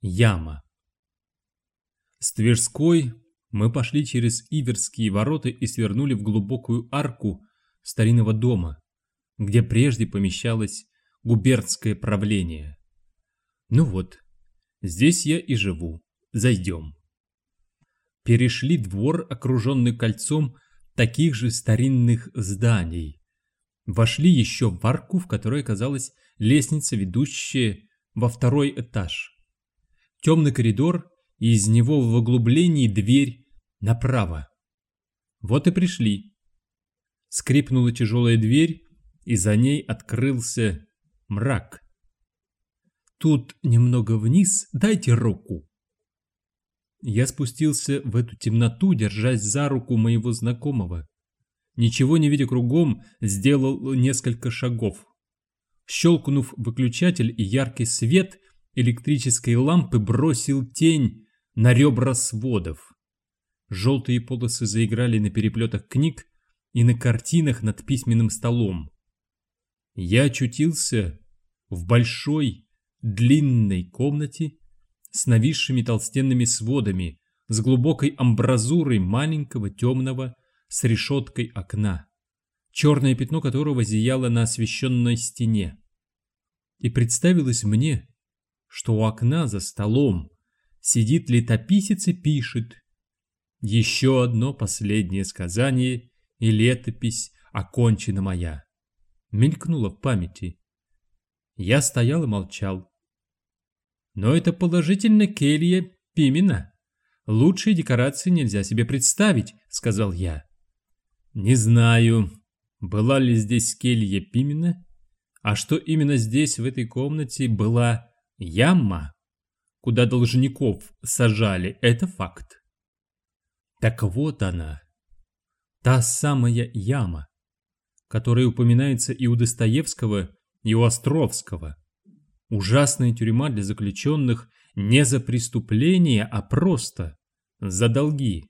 Яма. С Тверской мы пошли через Иверские ворота и свернули в глубокую арку старинного дома, где прежде помещалось губернское правление. Ну вот, здесь я и живу. Зайдем. Перешли двор, окруженный кольцом таких же старинных зданий. Вошли еще в арку, в которой оказалась лестница, ведущая во второй этаж темный коридор, и из него в углублении дверь направо. Вот и пришли. Скрипнула тяжелая дверь, и за ней открылся мрак. Тут немного вниз, дайте руку. Я спустился в эту темноту, держась за руку моего знакомого. Ничего не видя кругом, сделал несколько шагов. Щелкнув выключатель и яркий свет, электрической лампы бросил тень на ребра сводов. Желтые полосы заиграли на переплетах книг и на картинах над письменным столом. Я очутился в большой, длинной комнате с нависшими толстенными сводами, с глубокой амбразурой маленького темного с решеткой окна, черное пятно которого зияло на освещенной стене. И представилось мне, что у окна за столом сидит летописец и пишет. Еще одно последнее сказание и летопись окончена моя. Мелькнула в памяти. Я стоял и молчал. Но это положительно келья Пимена. Лучшей декорации нельзя себе представить, сказал я. Не знаю, была ли здесь келья Пимена, а что именно здесь, в этой комнате, была Яма, куда должников сажали, это факт. Так вот она, та самая яма, которая упоминается и у Достоевского, и у Островского. Ужасная тюрьма для заключенных не за преступления, а просто за долги.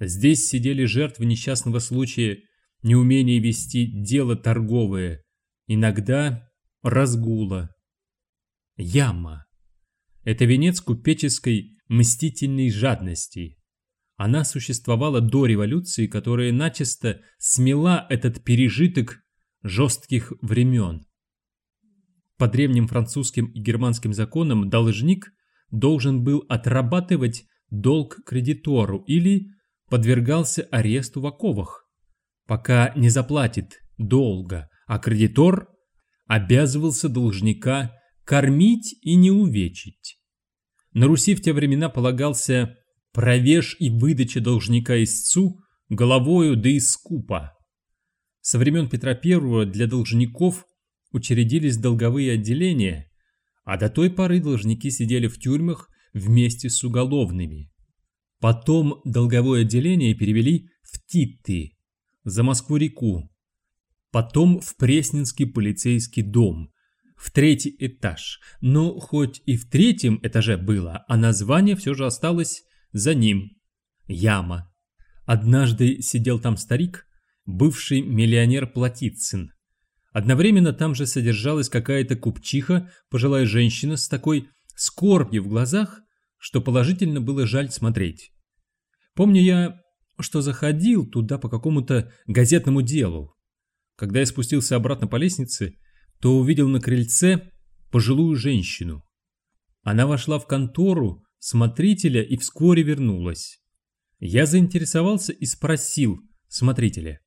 Здесь сидели жертвы несчастного случая неумения вести дело торговое, иногда разгула, Яма. Это венец купеческой мстительной жадности. Она существовала до революции, которая начисто смела этот пережиток жестких времен. По древним французским и германским законам должник должен был отрабатывать долг кредитору или подвергался аресту в оковах, пока не заплатит долга, а кредитор обязывался должника кормить и не увечить. На Руси в те времена полагался провеж и выдача должника истцу головою да и скупа. Со времен Петра I для должников учредились долговые отделения, а до той поры должники сидели в тюрьмах вместе с уголовными. Потом долговое отделение перевели в Титты, за Москву-реку, потом в Пресненский полицейский дом, в третий этаж. Но хоть и в третьем этаже было, а название все же осталось за ним. Яма. Однажды сидел там старик, бывший миллионер Платицын. Одновременно там же содержалась какая-то купчиха, пожилая женщина с такой скорбью в глазах, что положительно было жаль смотреть. Помню я, что заходил туда по какому-то газетному делу. Когда я спустился обратно по лестнице, то увидел на крыльце пожилую женщину. Она вошла в контору смотрителя и вскоре вернулась. Я заинтересовался и спросил смотрителя.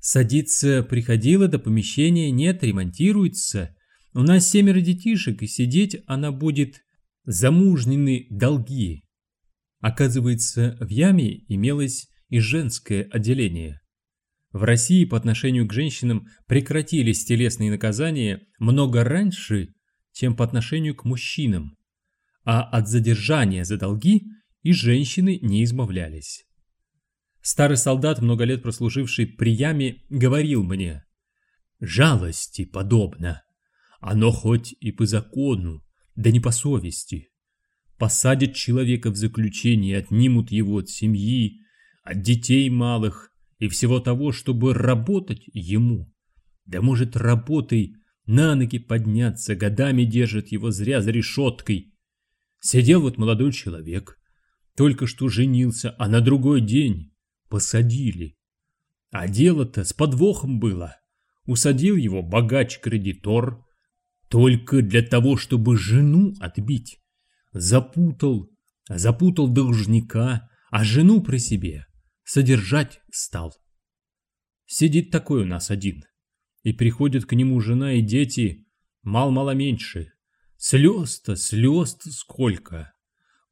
Садиться приходила до помещения, нет, ремонтируется. У нас семеро детишек, и сидеть она будет замужнины долги. Оказывается, в яме имелось и женское отделение. В России по отношению к женщинам прекратились телесные наказания много раньше, чем по отношению к мужчинам, а от задержания за долги и женщины не избавлялись. Старый солдат, много лет прослуживший при яме, говорил мне, «Жалости подобно, оно хоть и по закону, да не по совести. Посадят человека в заключение, отнимут его от семьи, от детей малых, и всего того, чтобы работать ему. Да может, работой на ноги подняться, годами держит его зря за решеткой. Сидел вот молодой человек, только что женился, а на другой день посадили. А дело-то с подвохом было. Усадил его богач-кредитор только для того, чтобы жену отбить. Запутал, запутал должника, а жену при себе содержать стал. Сидит такой у нас один, и приходят к нему жена и дети мал-мало меньше. Слез-то, слез-то сколько.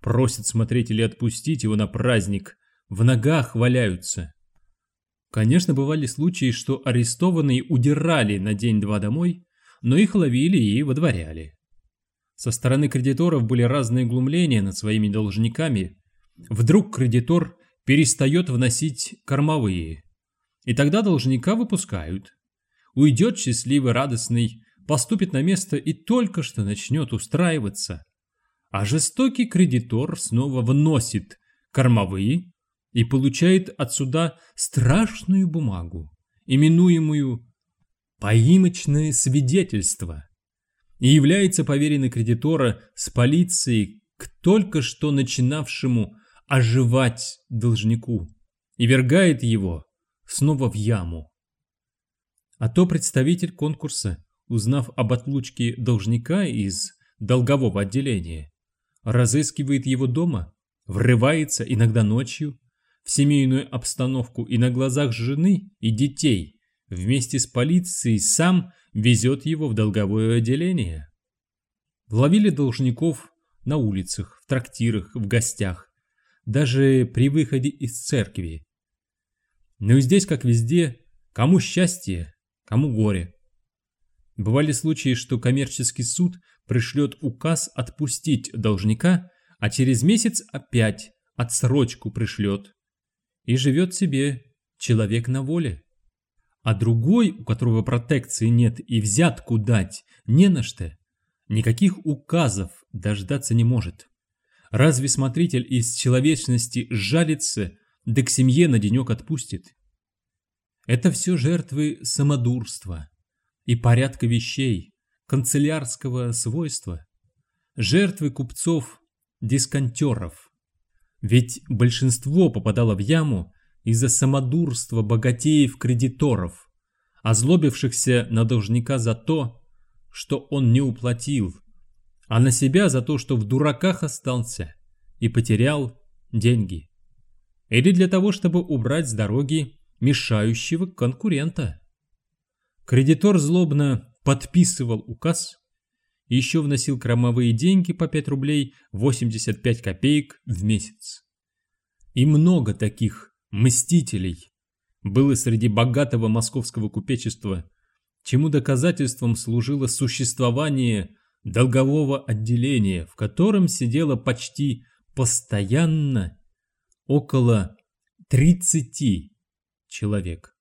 Просят смотреть или отпустить его на праздник, в ногах валяются. Конечно, бывали случаи, что арестованные удирали на день-два домой, но их ловили и водворяли. Со стороны кредиторов были разные глумления над своими должниками. Вдруг кредитор перестает вносить кормовые, и тогда должника выпускают. Уйдет счастливый, радостный, поступит на место и только что начнет устраиваться. А жестокий кредитор снова вносит кормовые и получает от суда страшную бумагу, именуемую «поимочное свидетельство», и является поверенный кредитора с полицией к только что начинавшему оживать должнику и вергает его снова в яму. А то представитель конкурса, узнав об отлучке должника из долгового отделения, разыскивает его дома, врывается иногда ночью в семейную обстановку и на глазах жены и детей вместе с полицией сам везет его в долговое отделение. Ловили должников на улицах, в трактирах, в гостях, даже при выходе из церкви. Но и здесь, как везде, кому счастье, кому горе. Бывали случаи, что коммерческий суд пришлет указ отпустить должника, а через месяц опять отсрочку пришлет. И живет себе человек на воле. А другой, у которого протекции нет и взятку дать не на что, никаких указов дождаться не может. Разве смотритель из человечности жалится, да к семье на денек отпустит? Это все жертвы самодурства и порядка вещей, канцелярского свойства, жертвы купцов-дисконтеров. Ведь большинство попадало в яму из-за самодурства богатеев-кредиторов, озлобившихся на должника за то, что он не уплатил, а на себя за то, что в дураках остался и потерял деньги. Или для того, чтобы убрать с дороги мешающего конкурента. Кредитор злобно подписывал указ еще вносил кромовые деньги по 5 рублей 85 копеек в месяц. И много таких мстителей было среди богатого московского купечества, чему доказательством служило существование долгового отделения, в котором сидело почти постоянно около 30 человек.